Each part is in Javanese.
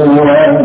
أبواب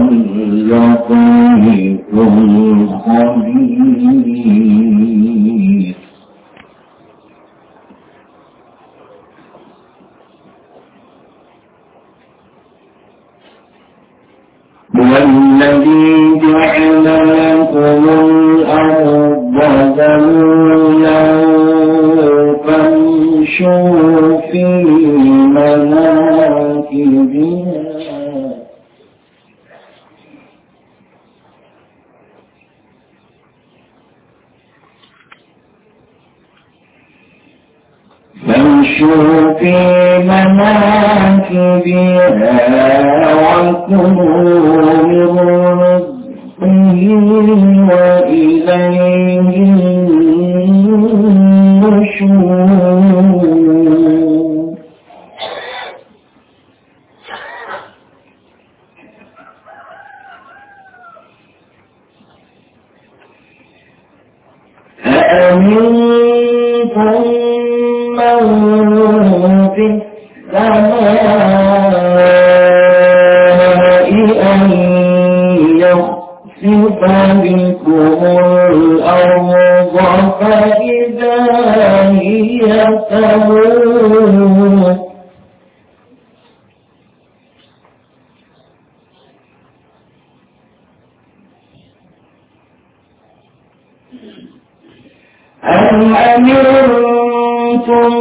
كنتم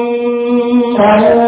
على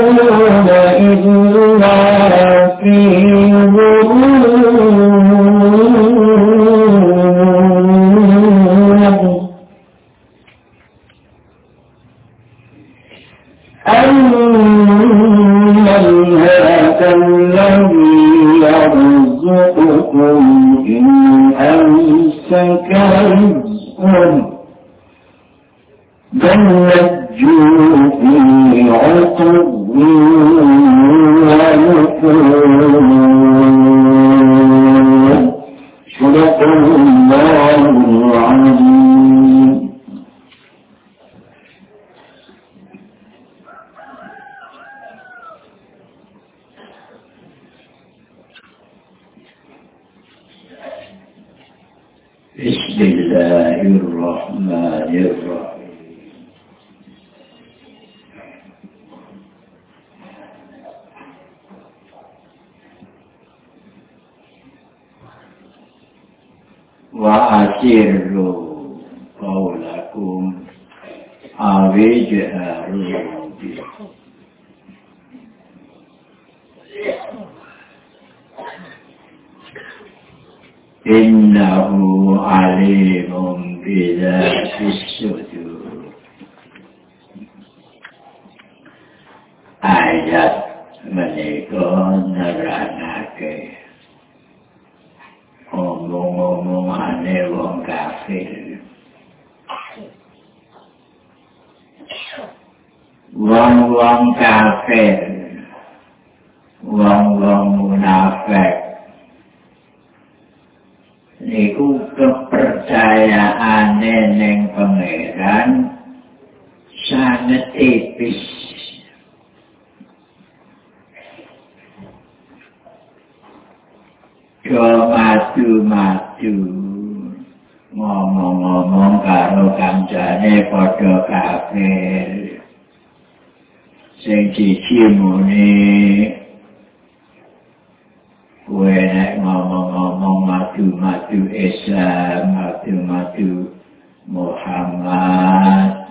wong-wong kafir. Wong-wong munafik. Niku kepercayaane ning pangeran sangat tipis. Maju-maju ngomong-ngomong karo kancane padha kafir sing siji muni kowe nek ngomong-ngomong maju-maju Islam, maju-maju Muhammad.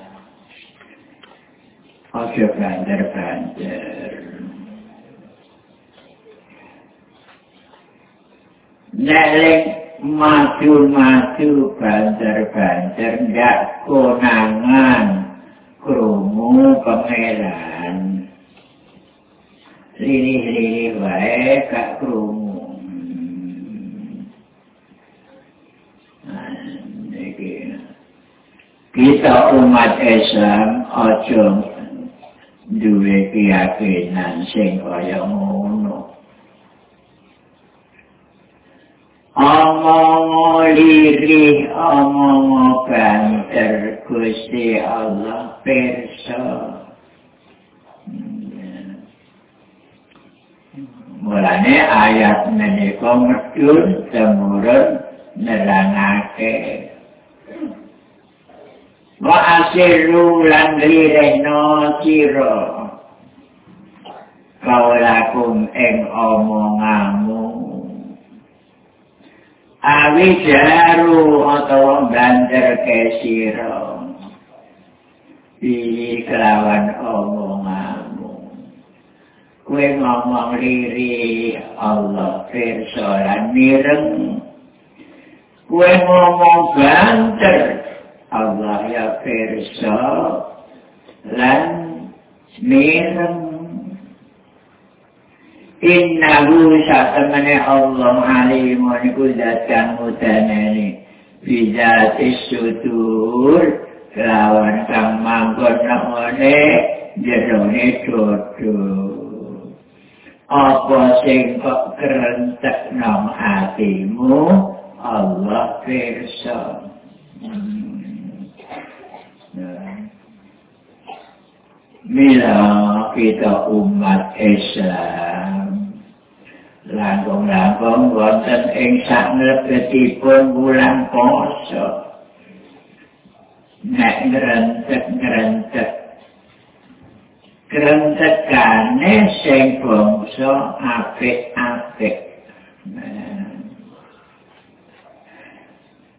Oke, banter-banter. Nek maju-maju banter-banter nggak konangan krungu pangeran. Lini-lini wae gak krungu. kita umat Islam aja duwe keyakinan sing kaya ngono. Omong liri, omong banter, Gusti Allah perso. Mulane ayat menika medhun temurun nerangake. Wa asiru lan lireno siro kaulakum ing omongamu awi jaru atau banter ke siro pilih kelawan omongamu kue ngomong liri Allah persoalan mireng. Kue ngomong banter Allah ya pirsa lan mirem innahu satamane Allah alimun iku zat kang mutanani bijati sudur lawan kang manggon namane jerone dodo apa sing kok kerentek nang hatimu? Allah pirsa. Mila kita umat Islam. Langkung-langkung wonten ing saknebetipun bulan poso. Nek ngrentek-ngrentek Krentekane sing bangsa apik-apik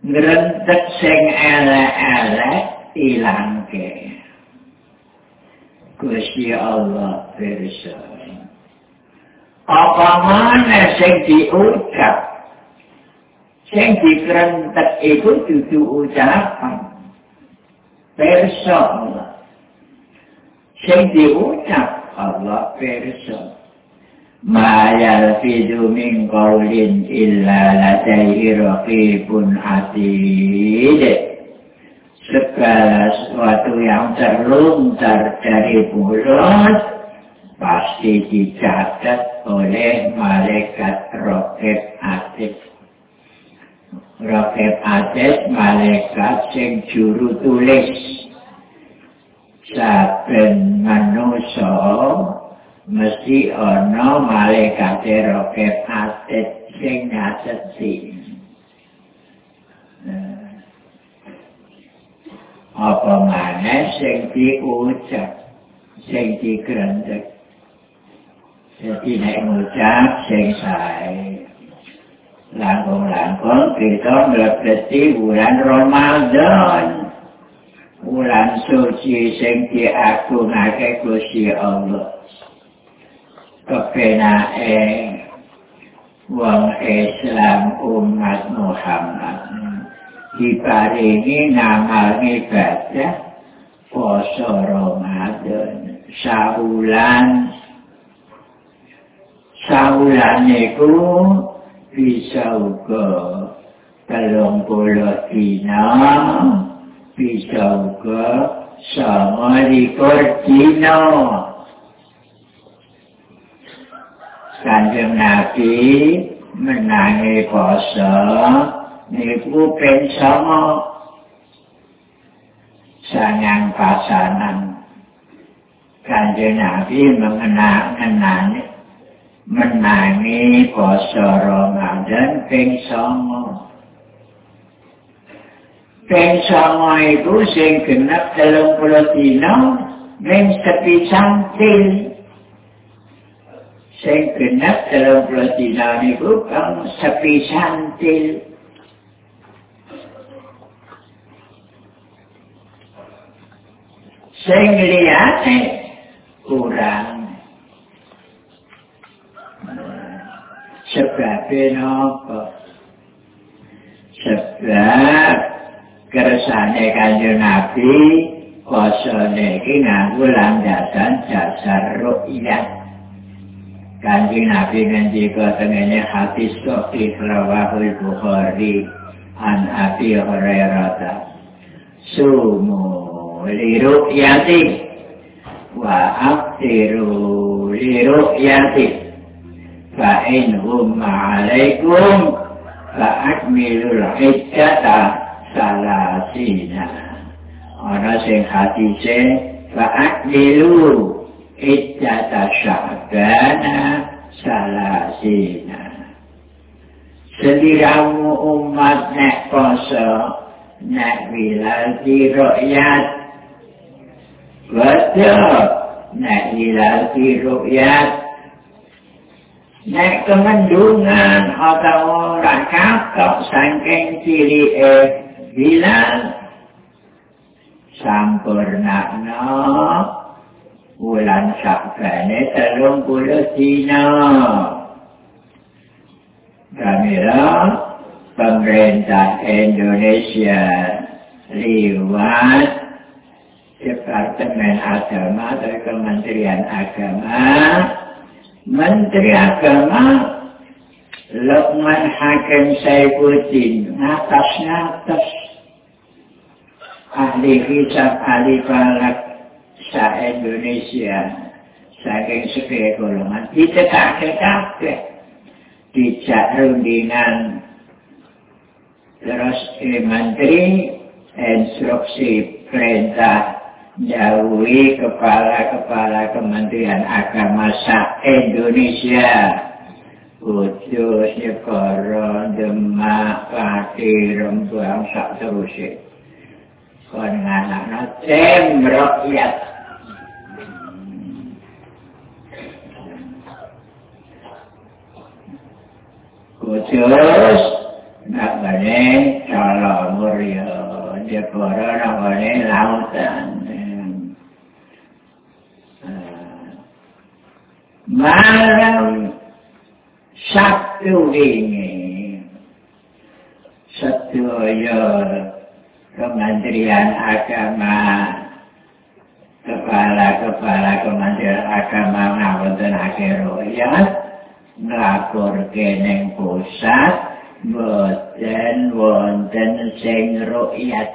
Ngrentek sing elek-elek ilangke Gusti Allah pirsa. Apa mana sing diucap? Sing dikrentek itu dudu ucapan. Pirsa Sing diucap Allah pirsa. Ma yalfidu min qawlin illa ladaihi raqibun atid. segala sesuatu yang terlontar dari mulut pasti dicatat oleh malaikat roket atis. Roket atis malaikat sing juru tulis. Saben manusia mesti ono malaikat roket atis sing nyatet sih. apa mana sing diucap sing dikrendek jadi nek ngucap sing sae. Langkung-langkung kita mlebeti bulan Ramadan wulan suci sing diagungake Gusti Allah kepenake wong Islam umat Muhammad diparingi ngamal ibadah poso Ramadan saulan saulan iku bisa uga telung puluh dina bisa uga sama likur dina kanjeng Nabi menangi poso niku ping sama. Sangang pasanan. Kanjeng Nabi mengenang-menangi menangi poso Ramadan ping sama ping sama itu sing genap telung puluh dina ning sepisan til sing genep dalam puluh dina niku kang sepi santil. Sing liyane kurang. Sebab napa? Sebab kersane kanjeng Nabi kosone iki nganggo landasan dasar ru'yat. Kanji Nabi ngendika tengene hati sahih rawahul Bukhari an Abi Hurairah. Sumu yati wa aftiru liru yati fa in hum alaikum fa akmilul iddata salasina. Ana sing hati se fa akmilu iddata sya'bana salasina. Seliramu umat nek poso, nek wilati rokyat. Betul, nek wilati rokyat. Nek kemendungan atau orang kapok sangking ciri eh bilang sampurna no bulan Syakbane telung puluh dina. Kamila pemerintah Indonesia. Lewat Departemen Agama atau Kementerian Agama. Menteri Agama Lukman Hakim Saifuddin ngatas-ngatas ahli hisab ahli falak sa Indonesia saking sebagai golongan. Ditekake kabeh. Dijak rundingan. Terus eh, menteri instruksi perintah jauhi kepala-kepala kementerian agama sa Indonesia Kudus, Yekoro, Demak, Pati, Rembang, sak terusnya. Kon anak-anak tem rakyat khusus nak bane kalau muria dia kora nak bane lautan malam Sabtu ini Sabtu ya Kementerian Agama. Kepala-kepala Kementerian Agama Ngawonten akhir royat nglapor keneng pusat boten wonten sing rukyat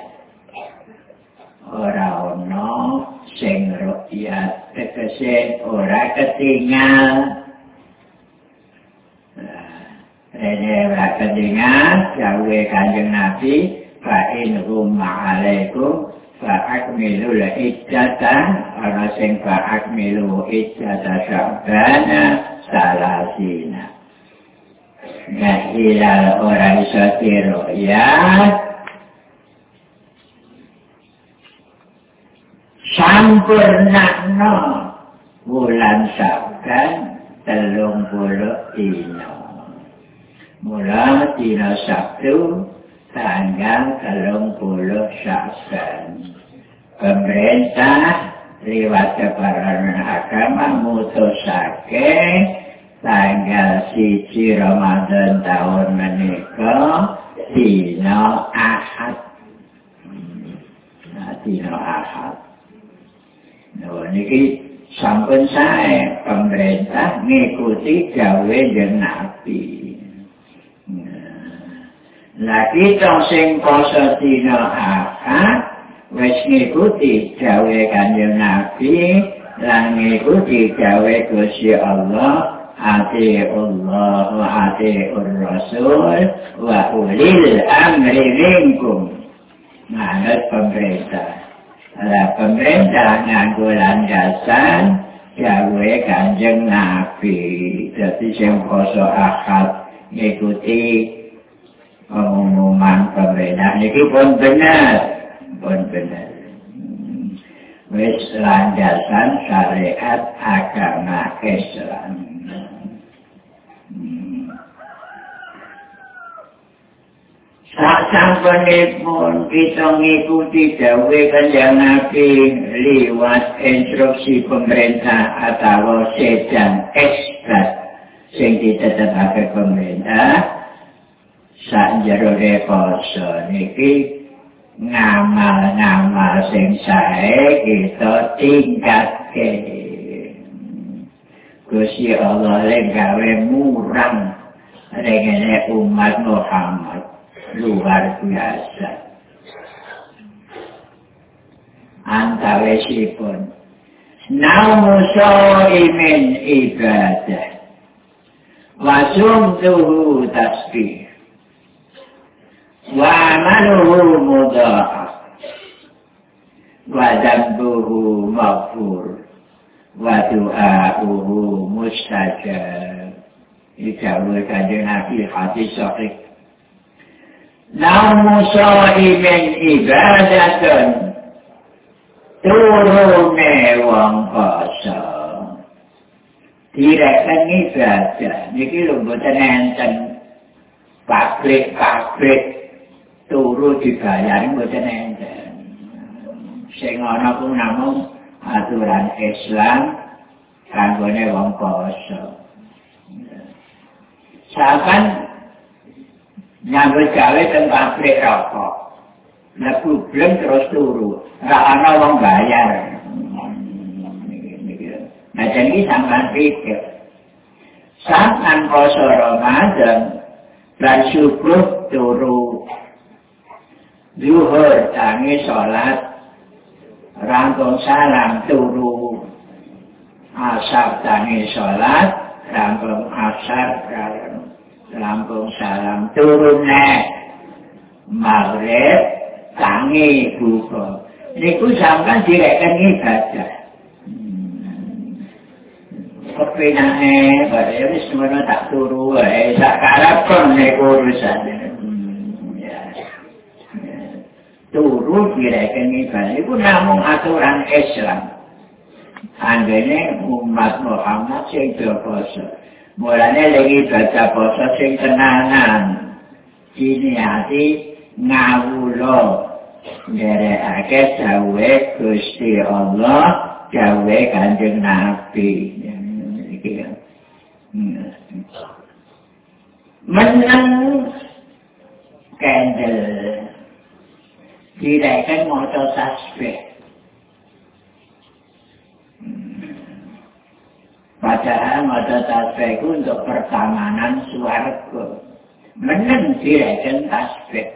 ora ono sing rukyat tegese ora ketinggal Rene ora ketinggal jawe kanjeng Nabi fa in hum alaikum fa akmilu la iddata ana sing fa akmilu iddata syabana salasina. Nah, hilal orang iso tiru, ya. Sampurna no, bulan sabkan, telung puluh dino. Mula dino sabtu, tanggal telung puluh sabkan. pemerintah lewat keparangan agama mutusake tanggal siji Ramadan tahun menikah dino ahad. Nah, dino ahad. Nah, ini sampun saya pemerintah mengikuti gawe dan nabi nah, kita sing poso dino ahad wis ngikuti gawe kanjeng Nabi lan ngikuti gawe Gusti Allah ati Allah wa ati Rasul wa ulil amri minkum. Manut pemerintah. Ada pemerintah nganggo landasan gawe kanjeng Nabi. Jadi sing poso akad ngikuti pengumuman pemerintah ini pun benar pun benar. Wis landasan syariat agama Islam. Sasampunipun kita ngikuti dawe kanjeng Nabi liwat instruksi pemerintah atau sedang ekstrak sing ditetapake pemerintah sak jero poso niki ngamal-ngamal sing sae kita tingkatke. Gusti Allah le gawe murang rengene umat Muhammad luar biasa. Antawesipun Namu imin ibadah Wasum tuhu tasbih وعمله مضاعف وذنبه مغفور ودعاؤه مستجاب يكون كجنا في حديث صحيح نوم صائم عبادة turun wong poso direkan ibadah niki lho mboten enten pabrik-pabrik Turu dibayar mboten enten. Sing ana ku namung aturan Islam kanggone wong poso. Saban nyambut gawe teng pabrik rokok. Nah, problem terus turu. Nggak ada orang bayar. Nah, jadi sampai pikir. Sampai poso Ramadan, dan subuh turu zuhur tangi sholat rangkong salam turu asar tangi sholat rangkong asar rangkong salam turu nek maghrib tangi buka niku sampai direkan ibadah kepinane pada ini semua tak turu eh tak karap pun nek urusan turu direken ibadah itu namun aturan Islam. Anggene umat Muhammad sing poso. Mulane lagi baca poso sing tenanan. Ini hati ngawulo. Akhir jawe Gusti Allah, jawe kanjeng Nabi. Menang kendel direken maca tasbih. Padahal maca tasbih itu untuk pertamanan suarga. Meneng direken tasbih.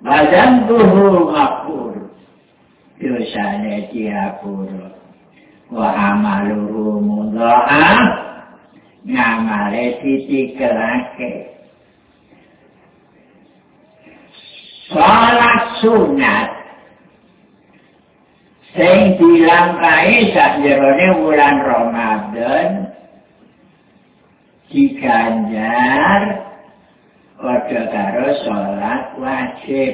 Badan tuhu makur. Dosanya diapura. Wa amaluhu muda'a. Ngamale titikelake. Sholat sunat. Sing dilampahi sakjerone bulan Ramadan diganjar padha karo sholat wajib.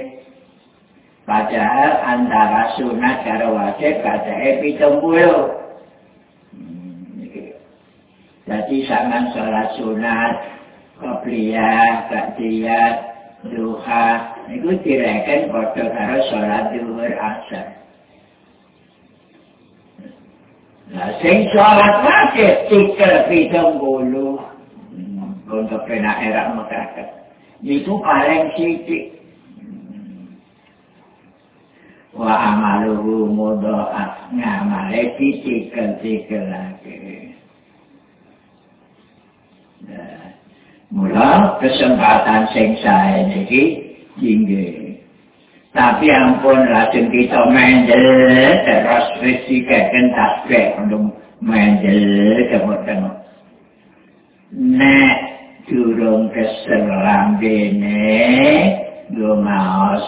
Padahal antara sunat karo wajib kadake pitung puluh. Jadi sama sholat sunat kopliyah, kakdiyah, duha niku direken padha karo salat zuhur asar Nah, sing salat wae tikel pitung bulu untuk pena era masyarakat. Itu paling sithik. Wa amaluhu mudha'af ngamale tikel-tikel lagi. Mula kesempatan sing saya ini tinggi. Tapi ampun lajeng kita mendel terus risikakan tasbih untuk mendel tengok-tengok. Nek durung keselam bene lumaos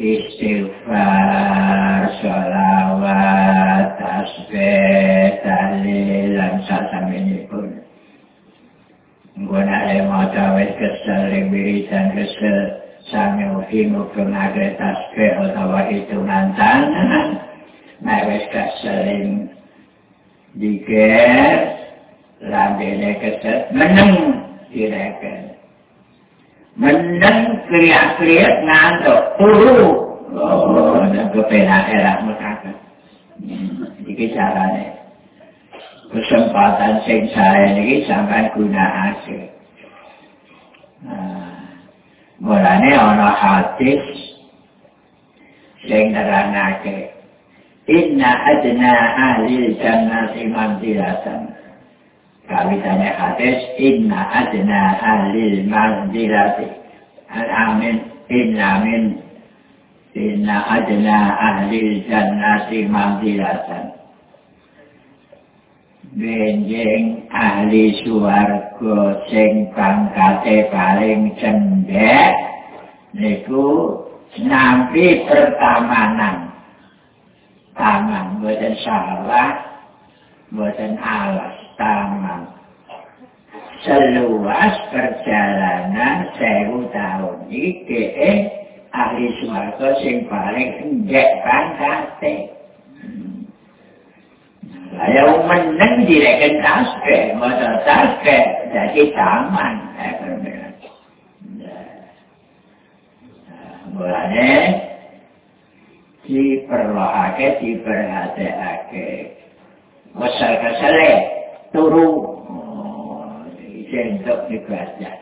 istighfar, sholawat, tasbih, tahlil, dan sasamini pun. Guna le maca wis kesel wiridan kesel sami muga ngagre tasbih utawa hitungan tangan. Nek wis kesel diger lambene kesel meneng direken. Meneng kriak-kriak ngantuk turu. Oh, dan kepenak erak mekaka. Iki caranya. kesempatan sing saya ini sampai guna hasil. Nah, mulanya ada hadis sing nerangake Inna adna ahli jannati manzilatan. Kami tanya hadis Inna adna ahli manzilati. Amin. Inna min Inna adna ahli jannati manzilatan. Benjing ahli suwarga sing pangkate paling cendek niku nampi pertamanan. Taman boten salah boten alas taman seluas perjalanan sewu tahun iki ahli suwarga sing paling cendek pangkate Saya menang direken tasbih, masa tasbih jadi taman. Mulanya diperlohake, diperhatiake. Wasal kesele, turu. Jentuk dibaca.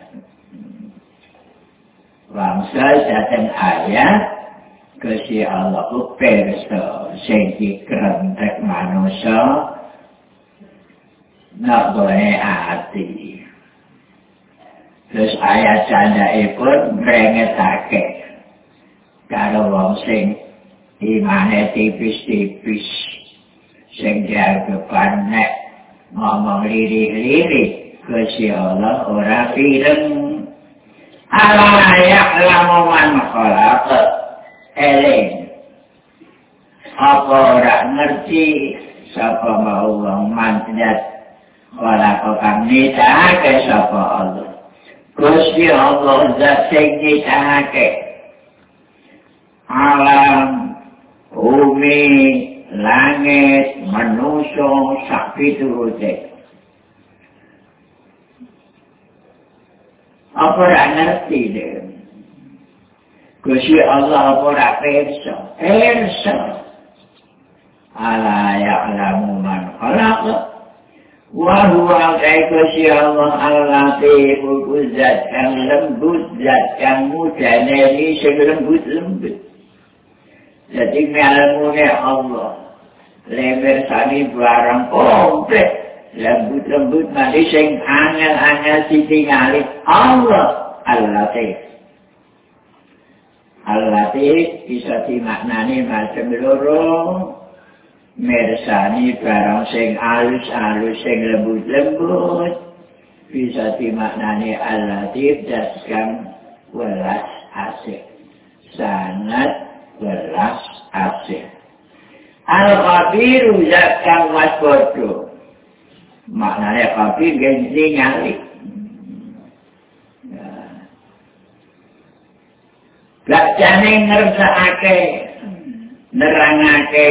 Bangsa datang ayat, Gusti Allah pirsa sing dikrentek manusa nak boleh hati. Terus ayat candhaipun mrengetake karo wong sing imane tipis-tipis sing diargepan nek ngomong lirik-lirik Gusti Allah ora pireng ala ya'lamu man khalaqa eling. Apa ora ngerti? Sapa mau wong manjat? Ora kok kang nitake sapa Allah. Gusti Allah zat sing nitake alam bumi langit manusia sak piturute. Apa ora ngerti deh Gusti Allah ora pirsa. Pirsa. Ala ya'lamu man khalaq. Wa huwa Gusti Allah al-latif zat yang lembut, zat yang mudah, ini sing lembut-lembut. Jadi ilmunya Allah. Lebar sani barang komplit. Lembut-lembut nanti sing angel-angel ditinggali. Allah al-latif. Al-Latif bisa dimaknani macam loro. Mersani barang sing alus-alus sing lembut-lembut. Bisa dimaknani Al-Latif daskan welas asih. Sangat welas asih. Al-Qabiru zakkan wasbodo maknanya Qabir genzi nyalik Gak jane ngersakake nerangake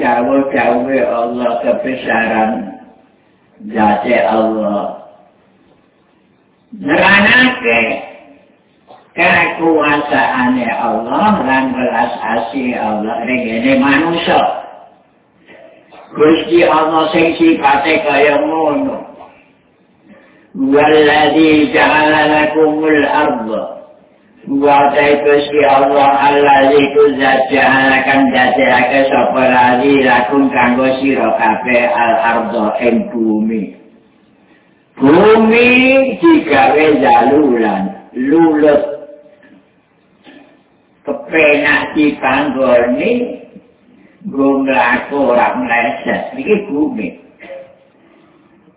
jauh-jauh Allah kebesaran jati Allah. Nerangake kekuasaane Allah lan belas asih Allah ning manusia Gusti Allah sing sifate kaya ngono. Walladzi ja'ala lakumul ardha Wa Gusti Allah allazi kuzat ja'ala kan dadekake sapa lali lakum kanggo sira kabeh al ardha ing bumi Bumi digawe jalulan lulut kepenak di panggol ini gue melaku orang meleset ini bumi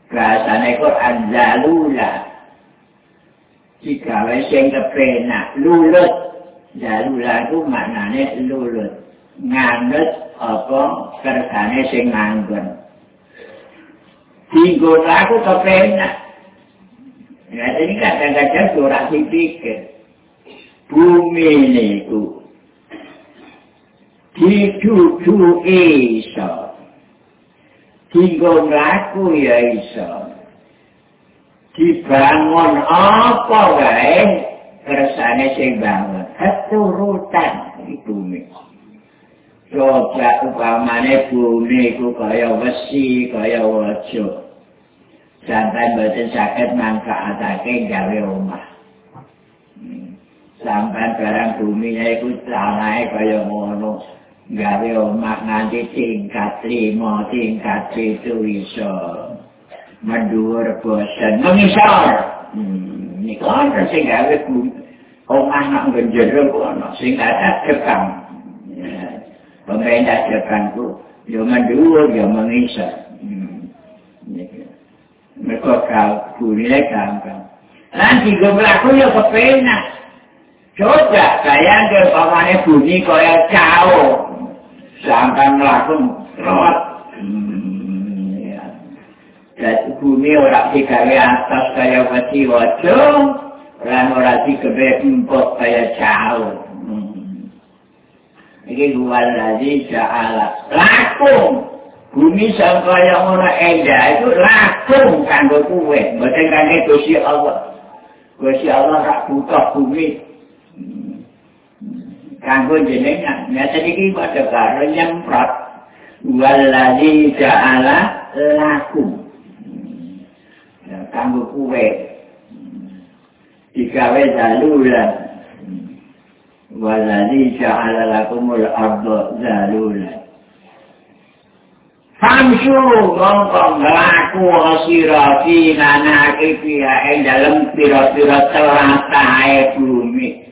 rasanya kok anjalula jika weseng kepenak lulut jalula itu maknanya lulut nganut apa kersane sing nganggon tinggal aku kepenak ya ini kadang-kadang surat dipikir bumi niku dicucu iso tinggal laku ya iso dibangun apa wae? Kersane sing bangun. Keturutan bumi. Coba upamane bumi ku kaya besi kaya wajo sampai mboten saged manfaatake gawe omah. Sampai barang bumi itu tanahnya kaya ngono. Gawe omah nganti tingkat lima tingkat itu iso mendur bosan mengisar hmm, ini kan sing gawe bumi omah nak genjero kono sing ada kekang pemerintah Jepang ku yo mendur yo mengisar hmm. mereka kau bumi gampang nanti gue berlaku yo kepenak Coba bayangkan pamane bunyi kaya cao. Sampai melakukan rawat. Hmm, ya. Bumi orang digawe atas kaya wati wajah. Dan orang digawe empuk kaya cao. Hmm. Ini luar lagi ja'ala. Lakum. Bumi sampai yang orang endah itu lakum kanggo kuwe. Bukan kanggo kusi Allah. Kusi Allah tak buka bumi. kanggo jenengan nyata iki padha karo nyemprot waladzi ja'ala laku kanggo kuwe digawe dalulan waladzi ja'ala lakumul ardo dalulan Famsu ngongkong laku asira fi nanake pia ing dalem pira-pira telatah bumi.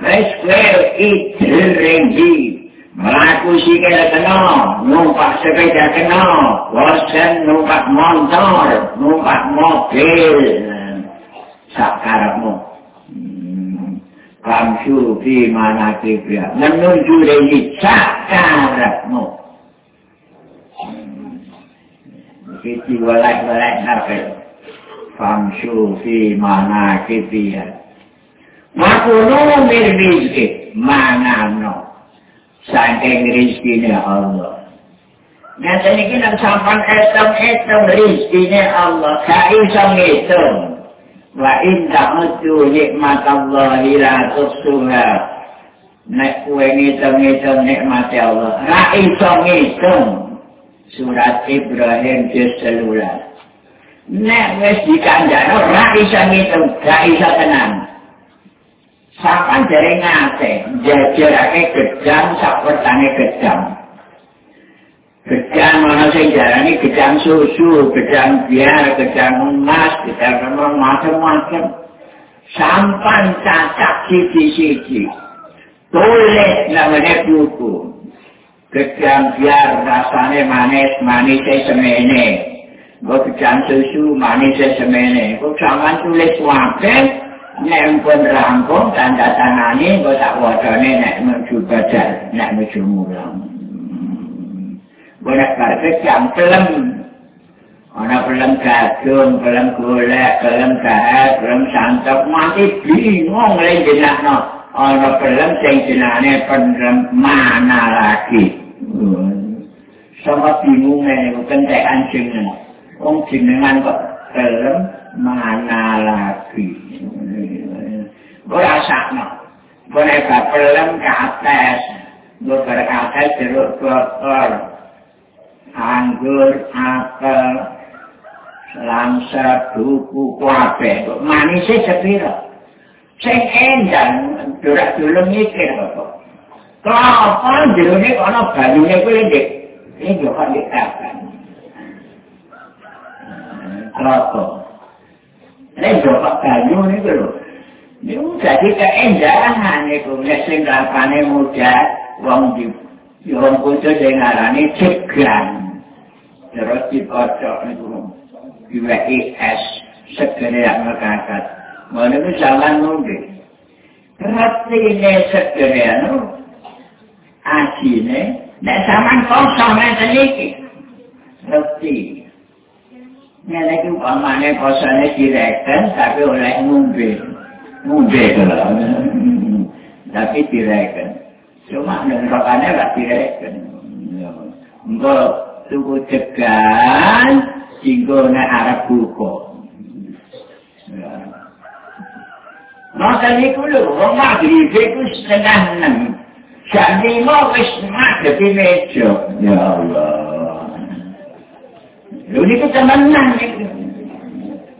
Wes kowe iki rengi mlaku sikile kena numpak sepeda kena wasen numpak motor numpak mobil sakarepmu kamsu di mana menuju rengi sakarepmu Kiti walak-walak nafil. Famsu fi mana kibia. Makunu mir rizki manano saking rizkine Allah. Nanti ini kita sampan etam-etam rizkine Allah. Ka isa ngitung. Wa inda mutu nikmat Allah ila tusuha. Nek kue ngitung-ngitung nikmat Allah. Ra isa ngitung. Surat Ibrahim juz selulah. Nek wes dikandang, ra isa ngitung. Ra isa tenang. Sapan dari ngate, jajarake gedang, sapertane gedang. Gedang mana sing jarani gedang susu, gedang biar, gedang emas, gedang emas, macam-macam. Sampan cacak siji-siji. Tulis namanya buku. Gedang biar rasanya manis, manisnya semene. Gue gedang susu, manisnya semene. Gue jangan tulis wakil, nek pun rampung tanda tangani kok tak wacane nek menuju badal nek menuju mulang boleh kata jam kelem ana kelem gadung kelem golek kelem kahat kelem santok mati bingung le jenakno. Ana kelem sing jenane pendem mana lagi? Sama bingung nek kentekan jeneng. Wong jenengan kok kelem mana lagi ora sakno? Boleh kapelem kates gue berkates jeruk botol anggur apel langsa duku kuabe manisnya sepiro sing endang durak dulu mikir kok. Kelapa jeruknya kono banyunya gue dek ini juga dikatakan. Kelapa ini juga banyu ini dulu ini jadi keendahan itu ngesing kelapanya muda wong di wong kudu sing ngarani cegan terus dipocok niku diwehi es segere yang ngekakat mana itu jalan nunggu berarti ini segere anu asine nek sampean kosong nek iki ngerti nek nek umpamane kosone direken tapi oleh ngombe ngombe tapi direken cuma nerokane gak direken engko tuku cegan singgo nek arep buka Maka niku lho, wong maghrib iku setengah enam. Jam lima wis madhep meja. Ya Allah. Lho niku temenan niku.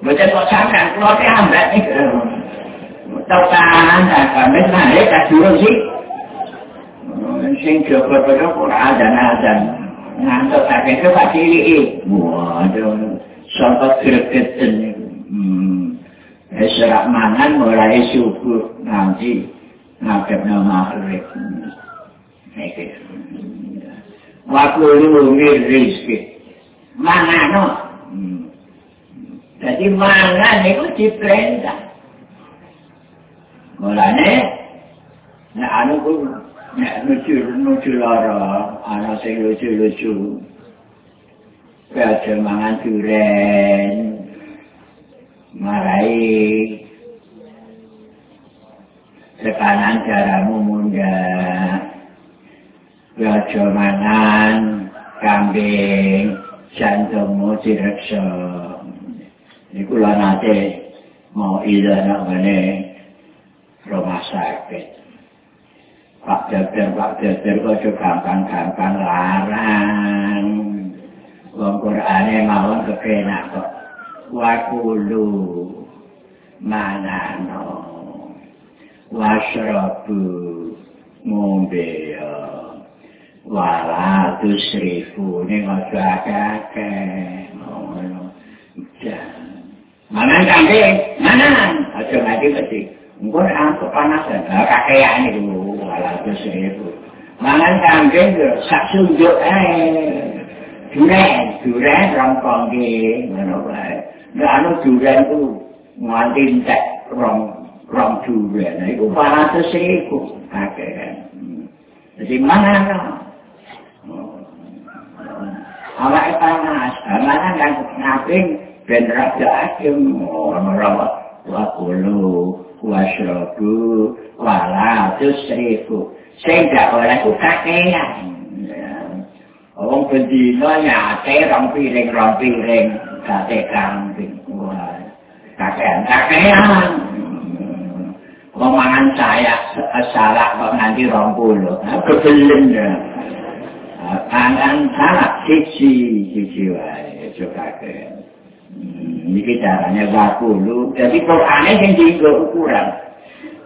Mboten kok sampean kula ki ambek niku. Tekan, kami naik kasih sih. Sing Quran dan Azan. Ngantuk kakek itu pak cilik. Waduh, gregetan niku. Hmm. Serak mangan mulai subuh nanti ngadep nama maghrib. Iki. Waktu lu rizki. Mangan no. Jadi mangan itu diperintah. Mulanya, nek anu ku nek lucu lucu lara, ana sing lucu-lucu. Kayak mangan duren, marai sekanan caramu mundak Raja mangan, kambing, jantungmu direksa. Ini kula nate mau ida nak mana rumah sakit. Pak dokter, Pak dokter kok gampang-gampang larang. Wong Qur'ane mawon kepenak kok. Wakulu manano. Washrabu ngombe ya. Wala tusrifu ini ngojo ake-ake mangan kambing mangan aja ngaji mesti engko aku panasan kakean itu wala tusrifu mangan kambing sak sunduk ae duren duren rongkong ki ngono wae. Nek anu duren ku nganti entek rong rong duren. Iku wala tusrifu akeh Jadi mana awak panas, mana kan ngaping ben raja merawat wa kulu wa syrabu wa la tusrifu sing gak oleh ku kakean Wong bendina nyate rong piring rong piring. Kate kambing. Wah kakean kakean Wong mangan saya salah kok nanti rong puluh kebelen ya Tangan salah sisi sisi wae coba ke. Ini caranya wakulu. Jadi Qurannya yang diingat ukuran.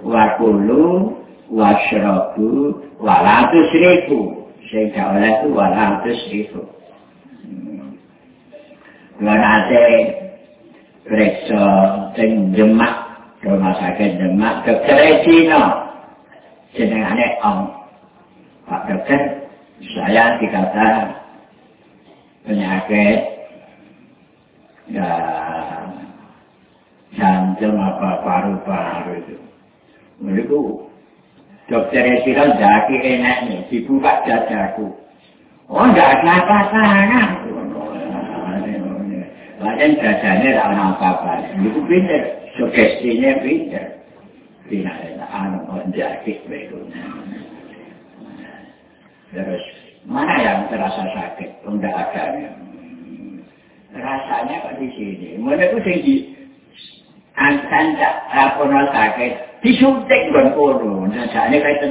Wakulu, wasyrabu, walatus ribu. Sehingga oleh itu walatus ribu. Kalau nanti periksa sing demak, rumah sakit demak, dokter Cina. Jenengannya om. Pak dokter, saya dikata penyakit ya jantung apa paru-paru itu. Mereka dokter itu kan jaki enaknya dibuka jajaku. Oh enggak ada apa-apa Bahkan jajanya tak ada apa-apa. Itu pinter, sugestinya pinter. Tidak ada anak jaki berikutnya. Terus, mana yang terasa sakit? Tidak ada. Rasanya kok di sini. Mana itu tinggi. Antan tak rapono sakit. disuntik kono nah jadi kayak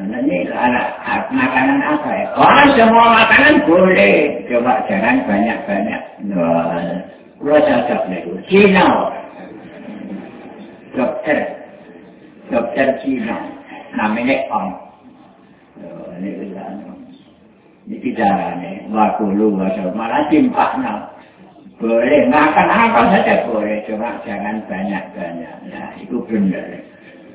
nah ini anak makanan apa ya oh semua makanan boleh coba jangan banyak-banyak Kalau cocok nih, Cina, dokter, dokter Cina, namanya Om. Ini bilang, ini bicaranya, wakulu, wakulu, malah simpaknya. Boleh, makan apa saja boleh, cuma jangan banyak-banyak. Nah, itu benar.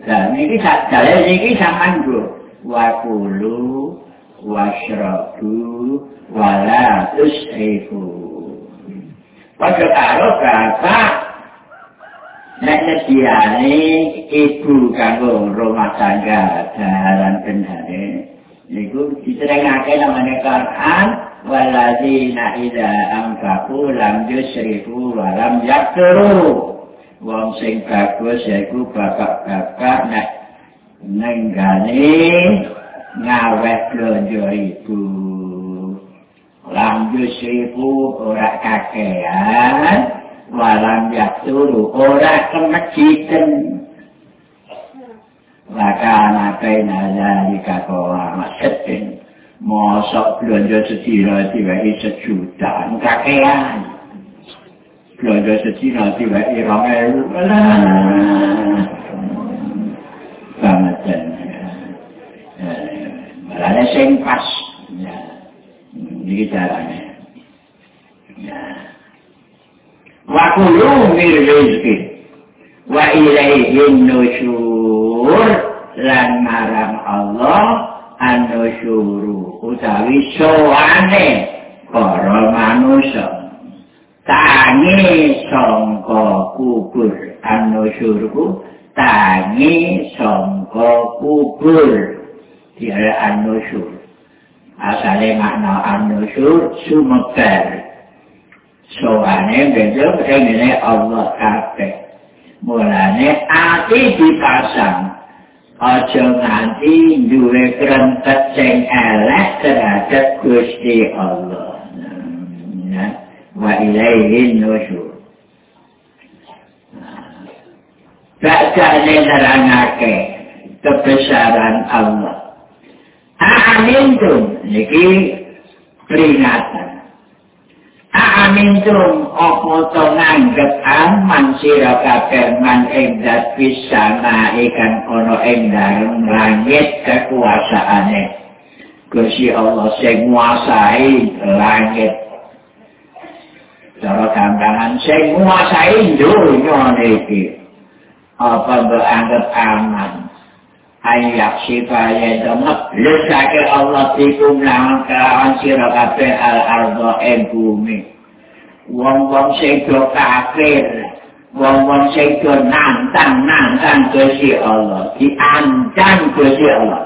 Dan ini saya ini sama dulu. Wakulu, washrabu, wala tusrifu. Pada karo bapak nek nyediane ibu kanggo rumah tangga dalan bendane niku diterangake namanya Quran waladzina idza anfaqu lam yusrifu wa lam yaqturu wong sing bagus yaiku bapak-bapak nek nenggane ngawet blonjo ibu. Lam yusifu ora kakean walam yakturu ora kemeciken maka anakai nazari kakowa masetin mosok belanja sedira diwai sejuta kakean. Belanja sedira diwai romelu banget Malah sing pas. Ini caranya. Ya. Rizki. Wa ilaihin nusyur. Lan marang Allah. An nusyuru. Utawi soane. Para manusia. Tangi songko kubur. An nusyurku. Tangi songko kubur. Dia an nusyur. asale makna an-nusur sumebar soane bejo ngene Allah kabeh mulane ati dipasang aja nganti duwe krentet sing elek terhadap Gusti Allah wa ilaihi nusur Baca nerangake kebesaran Allah. Aamintum niki peringatan. Aamintum opo to nganggep aman sira kabeh man ing dat bisa ikan ono ing dalem langit kekuasaane. Gusti Allah sing nguasai langit. Cara gampangan sing nguasai dunya niki. Apa mbok anggap aman? Ayak sifaya demek lesake Allah tikum lang kelawan sira kabeh al ardo ing bumi. Wong-wong sing do kafir wong-wong sing do nantang nantang Gusti Allah diancam Gusti Allah.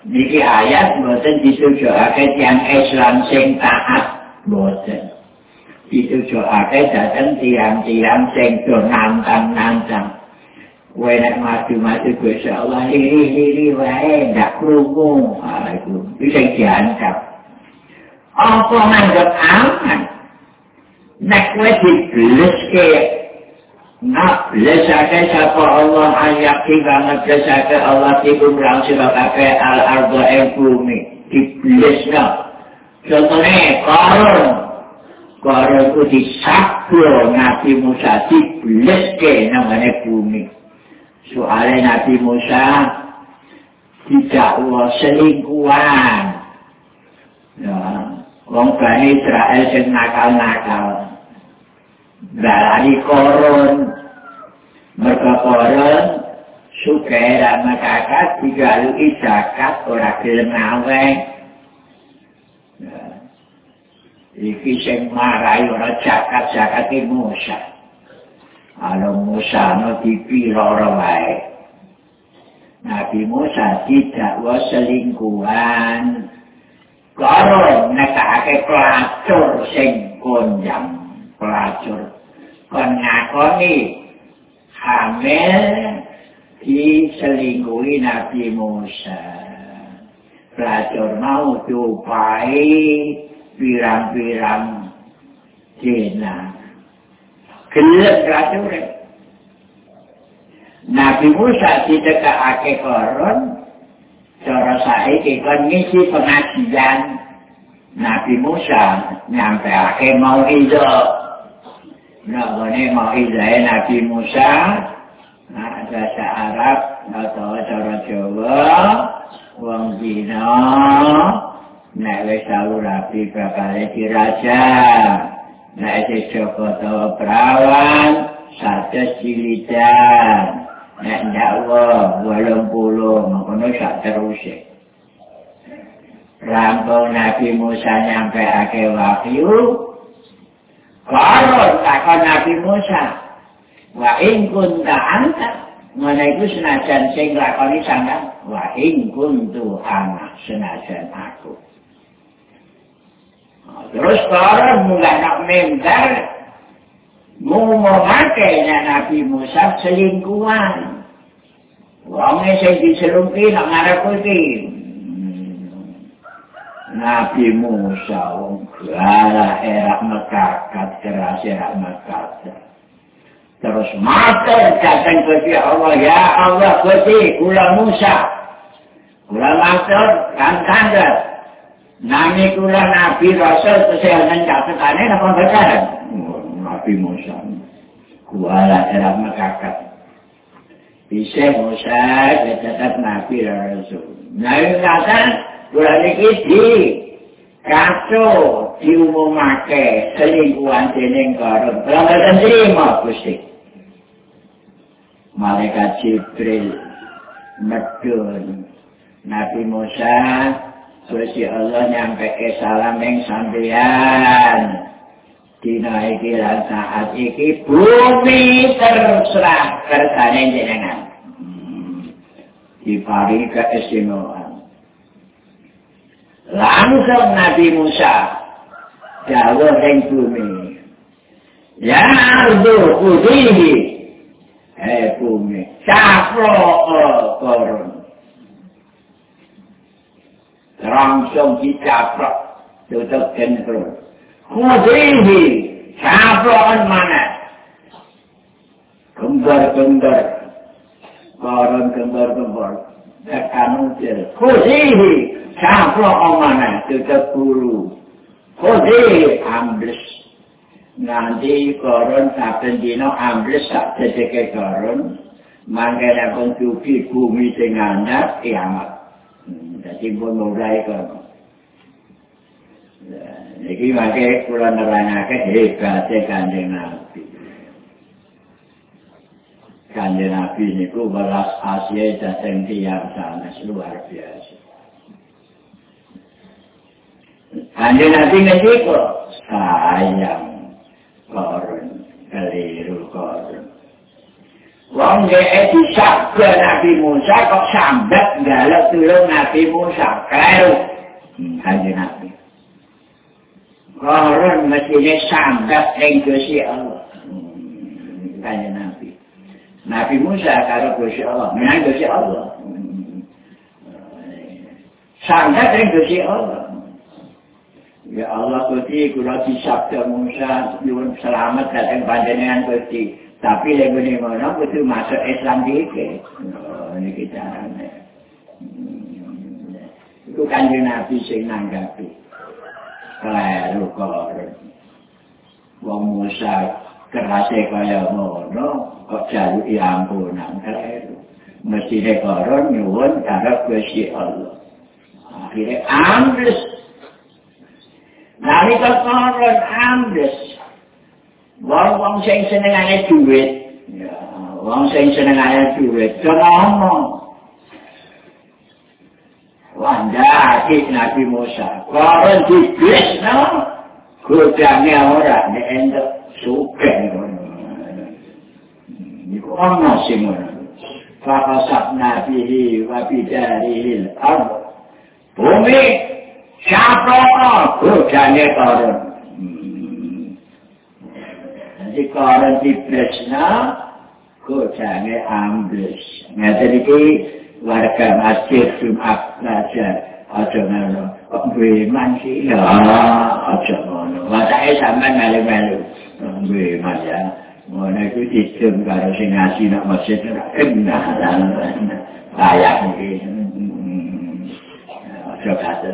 Niki ayat boten ditujokake tiyang Islam sing taat boten ditujokake dhateng tiyang-tiyang sing do nantang nantang Kowe nek mati-mati kowe insyaallah liri-liri wae ndak krungu. Ah iku bisa diancam. Apa nganggep aman? Nek kowe dibleske Nak lesake sapa Allah ayat kita ngeblesake Allah tikum rang sira kabeh al ardo ing bumi diblesna. Contohnya korun korun ku disabur Nabi Musa dibleske namanya bumi. Soalnya Nabi Musa tidak Allah selingkuhan. Ya wong Bani Israel sing nakal-nakal. Berani koron mereka koron sukera makakat tiga lu isakat ora gelem ngaweng iki sing marai ora jakat-jakat Musa Kalau Musa no dipiro rawai. Nabi Musa tidak wa selingkuhan. Kalau nekake pelacur sing konjam. Pelacur. Kon ngakoni hamil diselingkuhi Nabi Musa. Pelacur mau dupai pirang-pirang jenang. Gelap racune Nabi Musa didekake koron cara saiki kon ngisi pengajian. Nabi Musa nyampe ake mau izo nah ini mau izo Nabi Musa. Nah bahasa Arab atau cara Jawa wong dina nek wis tau rapi bakal diraja wis Joko perawan satu cilidan. Nek ndakwa wolong puluh ngono sak terus Rampung Nabi Musa nyampe ake wahyu. Karo takon Nabi Musa Wa in kunta anta? Mana itu senajan sing lakoni sana Wa in kuntu anak senajan aku Terus karo mulai nak mentar mau memakai Nabi Musa selingkuhan. Wongnya saya diselungki nak ngarep kuih. Nabi Musa wong gara era mekakat keras era mekakat. Terus mata datang ke Allah, ya Allah kuti kula Musa. Kula matur kan kandar. Nami kula Nabi Rasul kesehatan catatane apa benar? Nabi Musa. Kuala era mekakat. Bisa Musa kecatat Nabi Rasul. Nabi kata Bulan ini di kaso diumumake selingkuhan dening korum. Kalau nggak terima, Gusti. Malaikat Jibril medun Nabi Musa Gusti Allah nyampe ke salam yang sampean Dina iki lan saat iki bumi terserah kersane jenengan. Dipari keistimewaan. langsung Nabi Musa jauh dari bumi. Ya ardu kudihi. Eh bumi. Capro korun. Langsung dicaprok. Tutup kentrol. Kudihi. Caprokan mana? Kembar-kembar. Korun kembar-kembar. Dekan ucil. Kudihi. Sampro omana tutup bulu. Kode ambles. Nanti koron saben dino ambles sak dedeke koron. Mangkene pun cuci bumi sing andap kiamat. Jadi pun mulai kono. Iki mangke kula nerangake hebate Kanjeng Nabi. Kanjeng Nabi niku welas asih dhateng tiyang sanes luar biasa. Anda nanti ngerti sayang korun, keliru korun. Wong disak ke Nabi Musa kok sambat galak tulung Nabi Musa. Keliru. Hanya Nabi. Korun mestinya sambat yang kusi Allah. Hanya Nabi. Nabi Musa kalau kusi Allah. Memang kusi Allah. Sambat yang kusi Allah. Ya Allah Gusti kula disabda Musa nyuwun selamat datang panjenengan Gusti. Tapi lek ngene ngono kudu masuk Islam iki. Oh, ini kita hmm. Itu kan Nabi sing nanggapi. Keliru kok. Wong Musa kerase kaya ngono kok jalu ampunan keliru. Mesti nek koron nyuwun karo Gusti Allah. Akhirnya ambles Nari kekoron ambles. Wong-wong sing senengane duit. Ya, wong sing senengane. Jangan ngomong. Wanda iki Nabi Musa. Koron dibis no. Godane ora nek entuk suke. Iku ono sing ngono. Fakasab nabihi wa bidarihi al-ard. Bumi Siapa koron? Jadi koron di Bresna, godane ambles. Ngerti ini warga masjid Jumat belajar. Aja ngono. Kok beman sih? Ya, aja ngono. Watake sampean melu-melu. Beman ya. Mana itu sistem kalau sing ngasih nak masjid nak kena dalam ayat ini. Ada kata.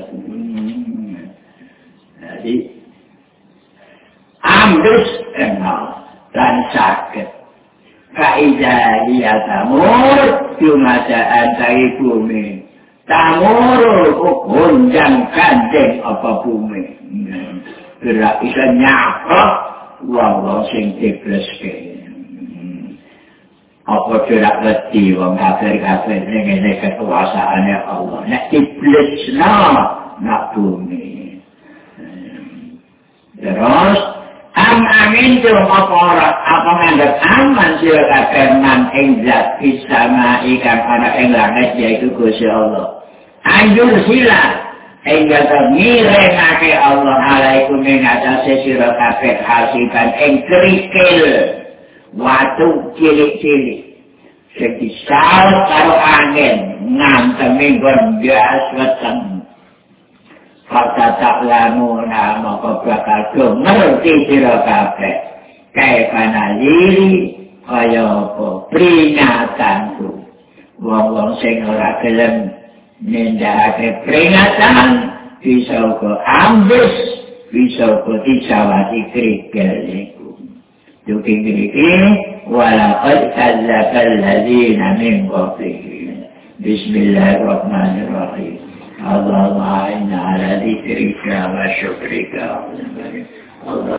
Jadi ambil kenal dan sakit. Kaidah dia tamur cuma saat dari bumi. Tamur gonjang kandeng apa bumi. Gerak bisa nyapa wong-wong sing dibleske. Apa gerak ngerti wong kafir-kafir ngene kekuasaane Allah. Nek diblesna nak bumi. Terus am amin tu apa ora apa nganggep aman sira kabeh man ing zat bisama ikan ana ing langit yaitu Gusti Allah. Anjur sila Hingga termirengake Allah alaikum ing atase sira kabeh hasiban ing kerikil watu cilik-cilik disal karo angin ngantemi nggon bias weteng Kata tak lamu nama kau bakal ngerti sira kabeh. Kaya panaliri kaya apa? Peringatanku. Wong-wong sing ora gelem nindakake peringatan bisa uga ambis bisa uga disawati krikil iku. Duki kriki walaqad kadzdzabal ladzina min qablihim. Bismillahirrahmanirrahim Allahumma inna ala dzikrika wa syukrika Allah